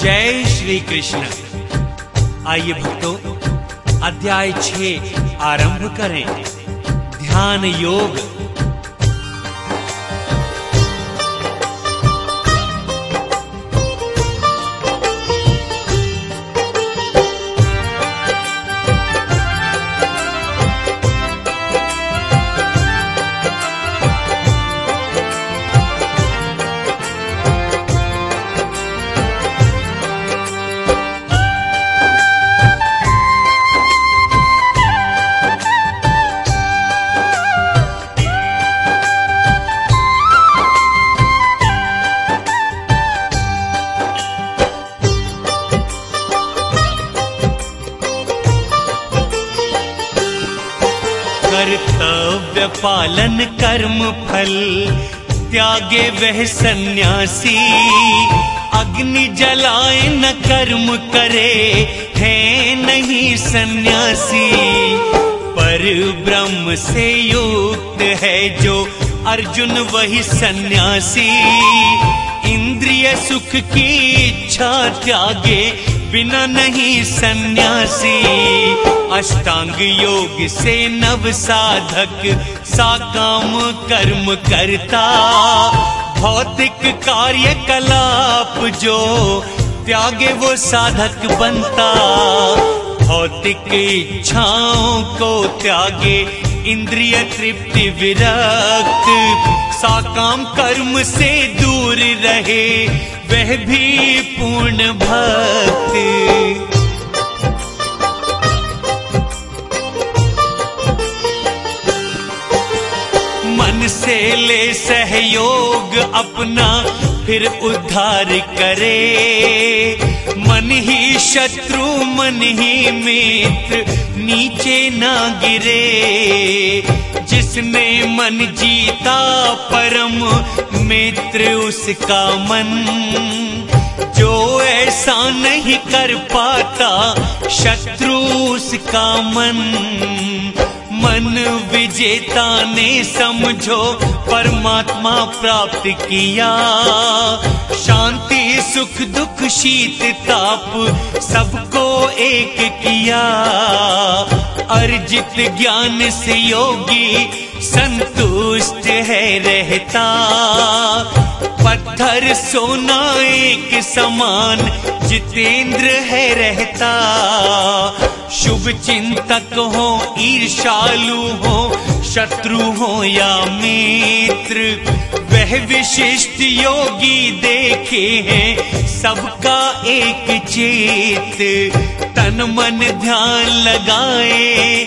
जय श्री कृष्ण। आइए भक्तों अध्याय छे आरंभ करें। ध्यान योग। कर्तव्य पालन कर्म फल, त्यागे वह सन्यासी। अग्नि जलाए न कर्म करे, है नहीं सन्यासी। पर ब्रह्म से युक्त है जो अर्जुन वही सन्यासी। इंद्रिय सुख की इच्छा त्यागे बिना नहीं सन्यासी। अष्टांग योग से नव साधक, साकाम कर्म करता। भौतिक कार्य कलाप जो त्यागे वो साधक बनता। भौतिक इच्छाओं को त्यागे इंद्रिय तृप्ति विरक्त। साकाम कर्म से दूर रहे, वह भी पूर्ण भक्त। से ले सहयोग अपना, फिर उद्धार करे। मन ही शत्रु, मन ही मित्र, नीचे ना गिरे। जिसने मन जीता, परम मित्र, उसका मन। जो ऐसा नहीं कर पाता, शत्रु, उसका मन। मन विजेता ने समझो, परमात्मा प्राप्त किया। शांति, सुख, दुख, शीत, ताप, सबको एक किया। अर्जित ज्ञान से योगी संतुष्ट है, रहता। पत्थर सोना एक समान, जितेंद्र है रहता। शुभ चिंतक हो ईर्षालु हो, शत्रु हो या मित्र, वह विशिष्ट योगी देखे हैं, सबका एक चेत। तन मन ध्यान लगाए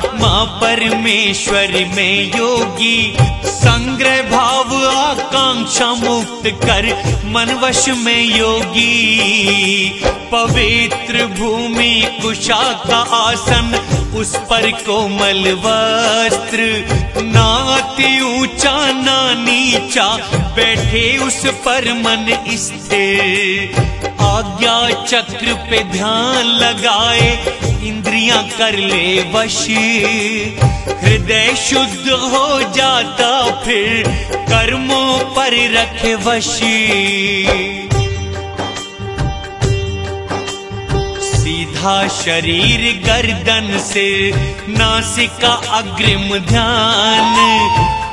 आत्मा परमेश्वर में योगी। संग्रह भाव आकांक्षा मुक्त कर मन वश में योगी। पवित्र भूमि कुशा का आसन उस पर कोमल वस्त्र। ना अति ऊँचा ना नीचा, बैठे उस पर मन स्थिर। आज्ञा चक्र पे ध्यान लगाए, इंद्रियाँ कर ले वश हृदय शुद्ध हो जाता फिर, कर्मों पर रखे वशी सीधा शरीर गर्दन से, नासिका अग्रिम ध्यान।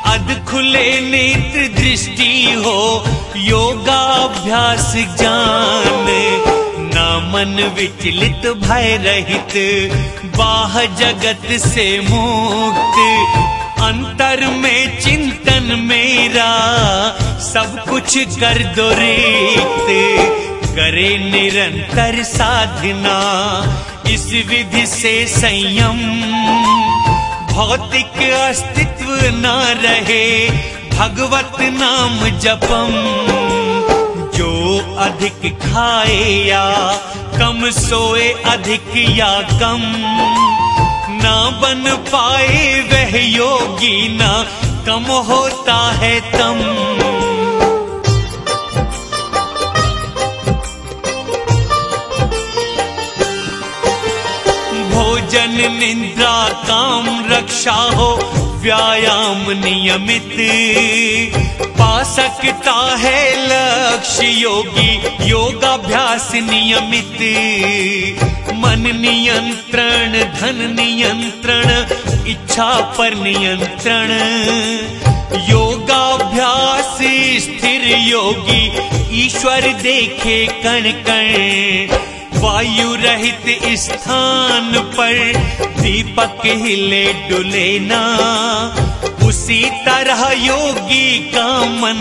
अध खुले नेत्र दृष्टि हो, योगाभ्यास जान ना मन विचलित, भय रहित, बाह जगत से मुक्त। अंतर में, चिंतन मेरा, सब कुछ कर दो रीत। करे निरंतर साधना, इस विधि से संयम। भौतिक अस्तित्व न रहे, भगवत नाम जपम। जो अधिक खाए या कम सोए, अधिक या कम। ना बन पाए वह योगी, ना कम होता है तम। निंद्रा काम रक्षा हो, व्यायाम नियमित। पा सकता है लक्ष्य योगी योगा योगाभ्यास नियमित। मन नियंत्रण, धन नियंत्रण, इच्छा पर नियंत्रण। योगाभ्यास स्थिर योगी, ईश्वर देखे कण कण वायु रहित स्थान पर दीपक हिले डुले ना। उसी तरह योगी का मन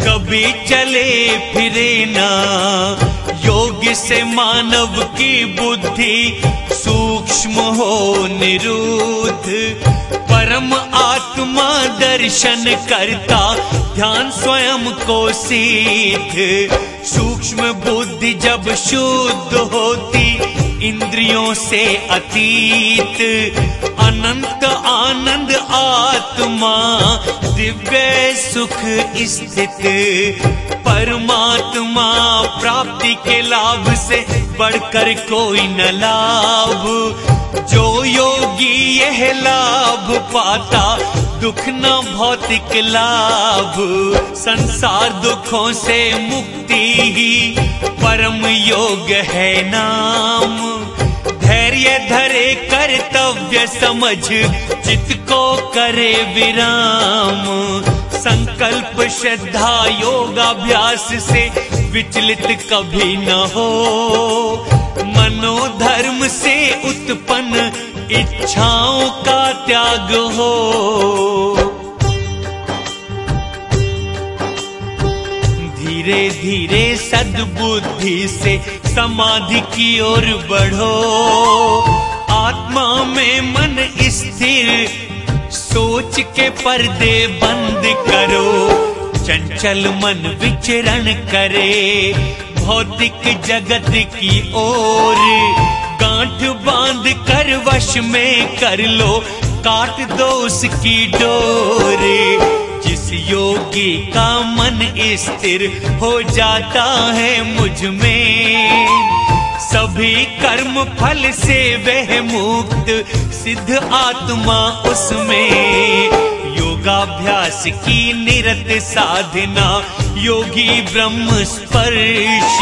कभी चले फिरे ना। योग से मानव की बुद्धि सूक्ष्म हो निरुद्ध, परम आत्मा दर्शन करता, ध्यान स्वयं को सीध सूक्ष्म बुद्धि जब शुद्ध होती, इंद्रियों से अतीत, अनंत आनंद आत्मा, दिव्य सुख स्थित। परमात्मा प्राप्ति के लाभ से बढ़कर कोई न लाभ। जो योगी यह लाभ पाता, दुख न भौतिक लाभ। संसार दुखों से मुक्ति ही परम योग है नाम। धैर्य धरे कर्तव्य समझ चित को करे विराम। संकल्प, श्रद्धा, योगाभ्यास से विचलित कभी न हो। मनोधर्म से उत्पन्न इच्छाओं का त्याग हो। धीरे धीरे सद्बुद्धि से समाधि की ओर बढ़ो। आत्मा में मन स्थिर, सोच के पर्दे बंद करो। चंचल मन विचरण करे, भौतिक जगत की ओर। गांठ बाँध कर वश में कर लो, काट दो उसकी डोर। जिस योगी का मन स्थिर हो जाता है मुझमें। सभी कर्म फल से वह मुक्त, सिद्ध आत्मा उसमें। योगाभ्यास की निरत साधना, योगी ब्रह्म स्पर्श।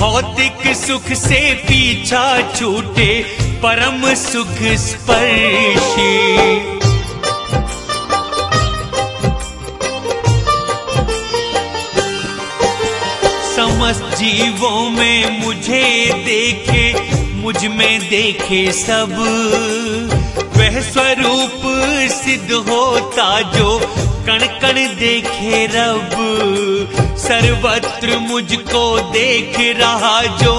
भौतिक सुख से पीछा छूटे, परम सुख स्पर्श। समस्त जीवों में मुझे देखे, मुझमें देखे सब। वह स्वरूप सिद्ध होता जो कण कण देखे रब। सर्वत्र मुझको देख रहा जो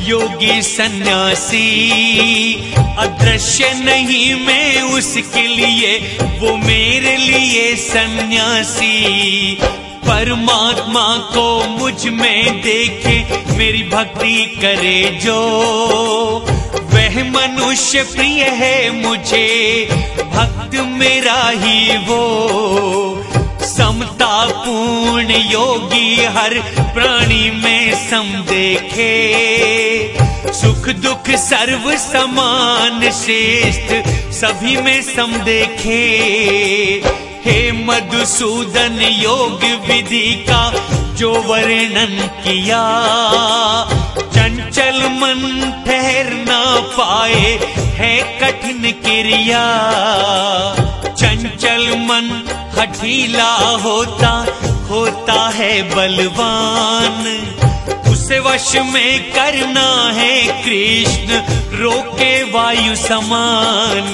योगी सन्यासी। अदृश्य नहीं मैं उसके लिए, वो मेरे लिए सन्यासी। परमात्मा को मुझमें देखे, मेरी भक्ति करे जो। वह मनुष्य प्रिय है मुझे, भक्त मेरा ही वो। समता पूर्ण योगी हर प्राणी में सम देखे। सुख दुख सर्व समान श्रेष्ठ, सभी में सम देखे। हे मधुसूदन योग विधि का जो वर्णन किया, चंचल मन ठहर ना पाए है कठिन क्रिया। चंचल मन हठीला होता होता है बलवान। उसे वश में करना है कृष्ण, रोके वायु समान।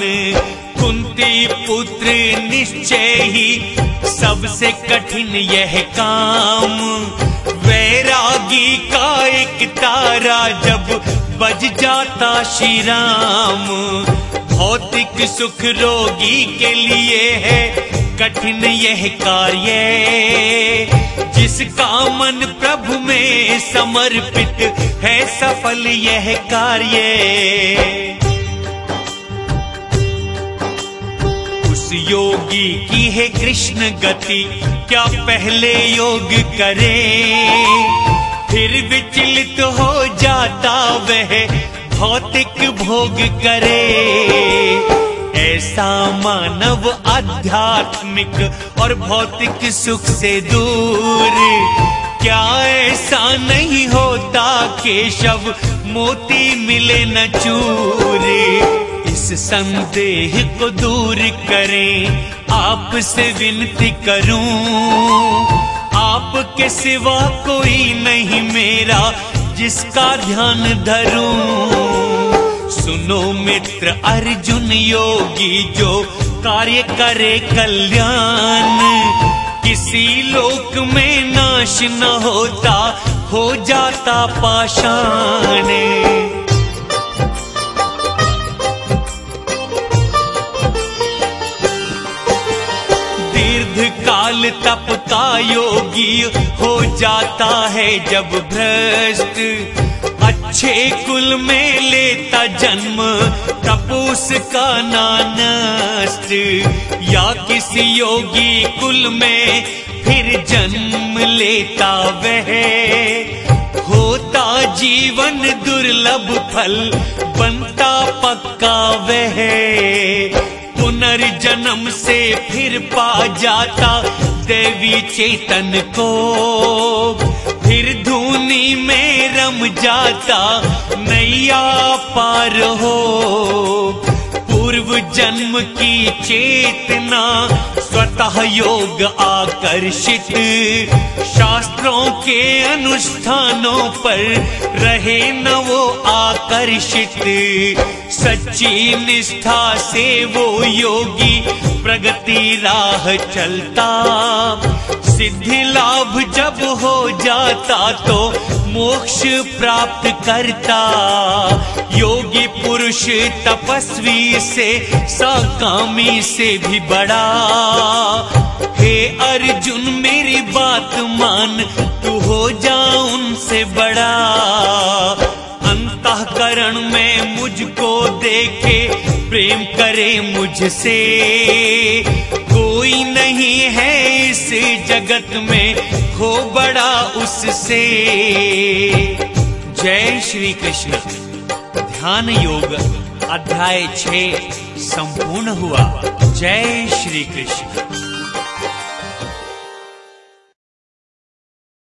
कुंती पुत्र निश्चय ही सबसे कठिन यह काम। वैरागी का एक तारा जब बज जाता श्री राम भौतिक सुख रोगी के लिए है कठिन यह कार्य। जिसका मन प्रभु में समर्पित है सफल यह कार्य। योगी की है कृष्ण गति, क्या पहले योग करे? फिर विचलित हो जाता वह, भौतिक भोग करे। ऐसा मानव आध्यात्मिक और भौतिक सुख से दूर, क्या ऐसा नहीं होता केशव, मोती मिले न चूरे। संदेह को दूर करें। आपसे विनती करूँ। आपके सिवा कोई नहीं मेरा, जिसका ध्यान धरूं। सुनो मित्र अर्जुन योगी जो कार्य करे कल्याण। किसी लोक में नाश न होता, हो जाता पाषाण। तप का योगी हो जाता है जब भ्रष्ट। अच्छे कुल में लेता जन्म तपूस का नानष्ट। या किसी योगी कुल में फिर जन्म लेता वह। होता जीवन दुर्लभ फल, बनता पक्का वह। पुनर्जन्म से फिर पा जाता देवी चेतन को। फिर धूनी में रम जाता नैया पार हो। पूर्व जन्म की चेतना स्वतः योग आकर्षित। शास्त्रों के अनुष्ठानों पर रहे न वो आकर्षित। सच्ची निष्ठा से वो योगी प्रगति राह चलता। सिद्धि लाभ जब हो जाता तो मोक्ष प्राप्त करता। योगी पुरुष तपस्वी से, साकामी से भी बड़ा। हे अर्जुन, मेरी बात मान, तू हो जा उनसे बड़ा। अंतकरण में मुझको देखे, प्रेम करे मुझसे। कोई नहीं है इस जगत में, हो बड़ा उससे। जय श्री कृष्ण। ध्यान योग, अध्याय छ संपूर्ण हुआ। जय श्री कृष्ण।